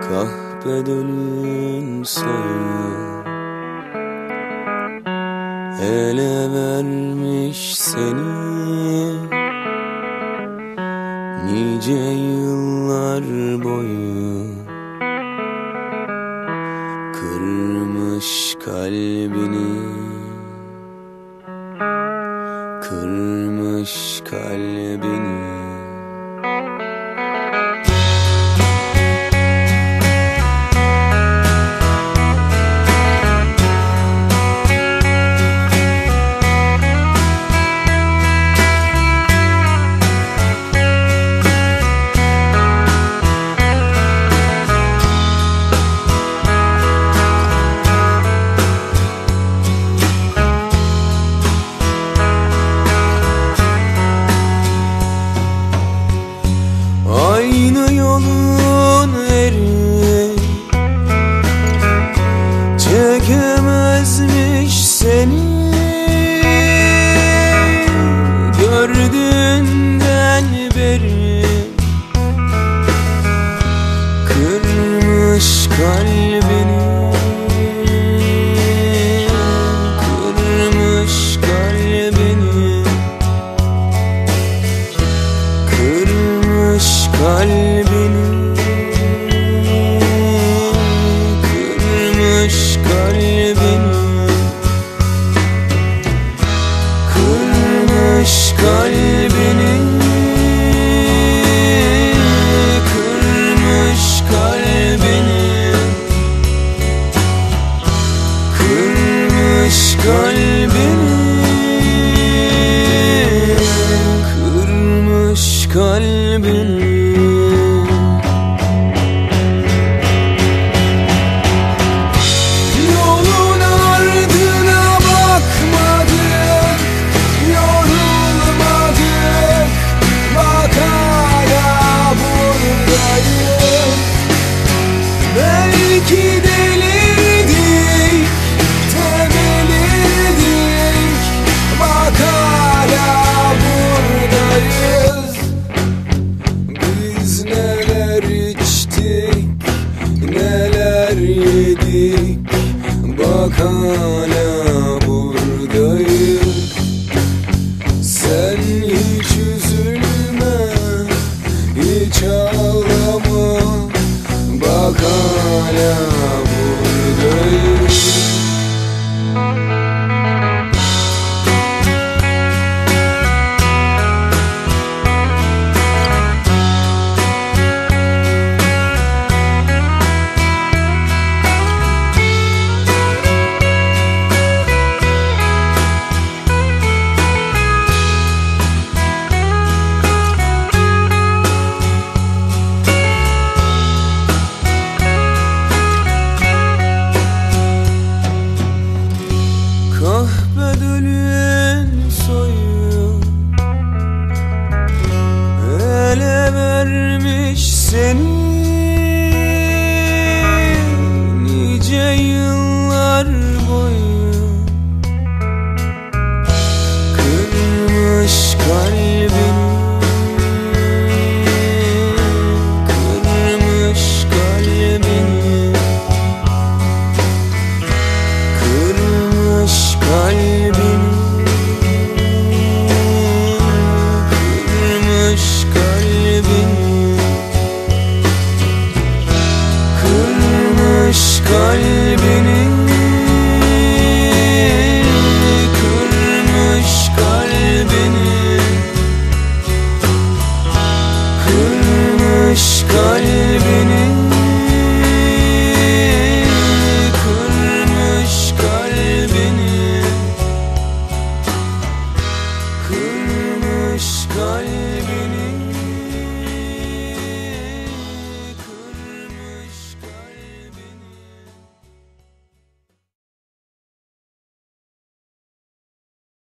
Kahpe dönün sayı Ele vermiş seni. Nice yıllar boyu Kırmış kalbini. Kırmış kalbini. kalbini Kırmış kalbini Kırmış kalbini kalbin In. Kırmış kalbini